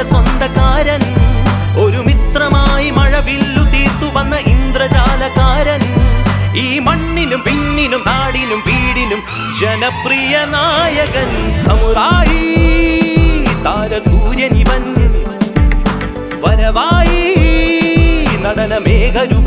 നല്ല സ്വന്തക്കാരൻ. ഒരു മിത്രമായി മഴവില്ലു തീർത്തു വന്ന ഇന്ദ്രജാലക്കാരൻ. ഈ മണ്ണിനും പിന്നിനും നാടിനും വീടിനും ജനപ്രിയ നായകൻ സമുറായി. താരസൂര്യനിവൻ വരവായി. നടന തിരയുടെ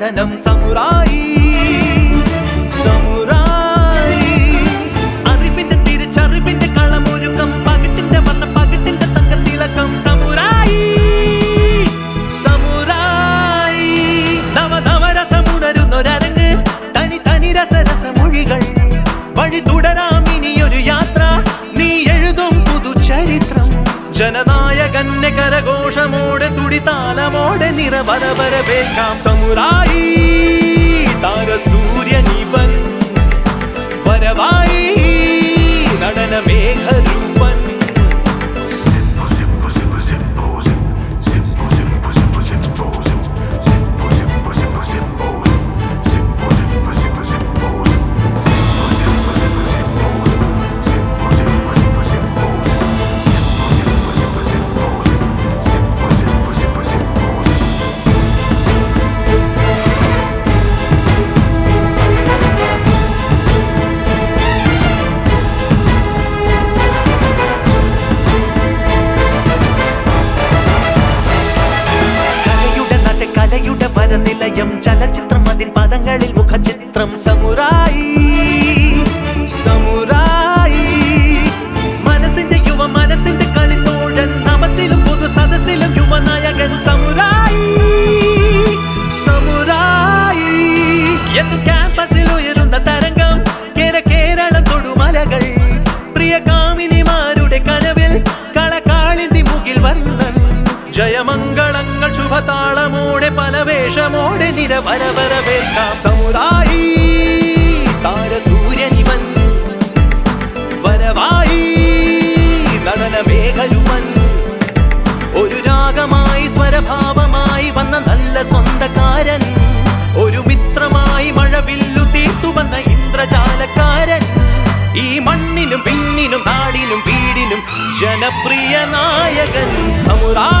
തിരക്കഥനം സമുറായി സമുറായി. Samurai samurai. തനി തനി വഴി ഇനിയൊരു യാത്ര നീ എഴുതും പുതുചരിത്രം. ജനനായകന്റെ കരഘോഷമോടെ തുടിതാലമോടെ നിറവരവരവേൽക്കാം. സമുറായി താരസൂര്യനിവൻ വരവായി കലയുടെ ചലച്ചിത്രം അതിൻ പദങ്ങളിൽ മുഖചിത്രം. സമുറായി സമുറായി ജയമംഗളങ്ങൾ ശുഭതാളമോടെ പല വേഷമോടെ നിരവരവരവേൽക്കാം. സമുദായി താരസൂര്യനിവൻ വരവായി നടനമേഘരുമൻ ഒരു രാഗമായി സ്വരഭാവമായി വന്ന നല്ല സ്വന്തക്കാരൻ ഒരു മിത്രമായി മഴവില്ലു തീർത്തു വന്ന ഇന്ദ്രജാലക്കാരൻ ഈ മണ്ണിനും പിന്നിനും നാടിനും വീടിനും ജനപ്രിയ നായകൻ. സമുറായി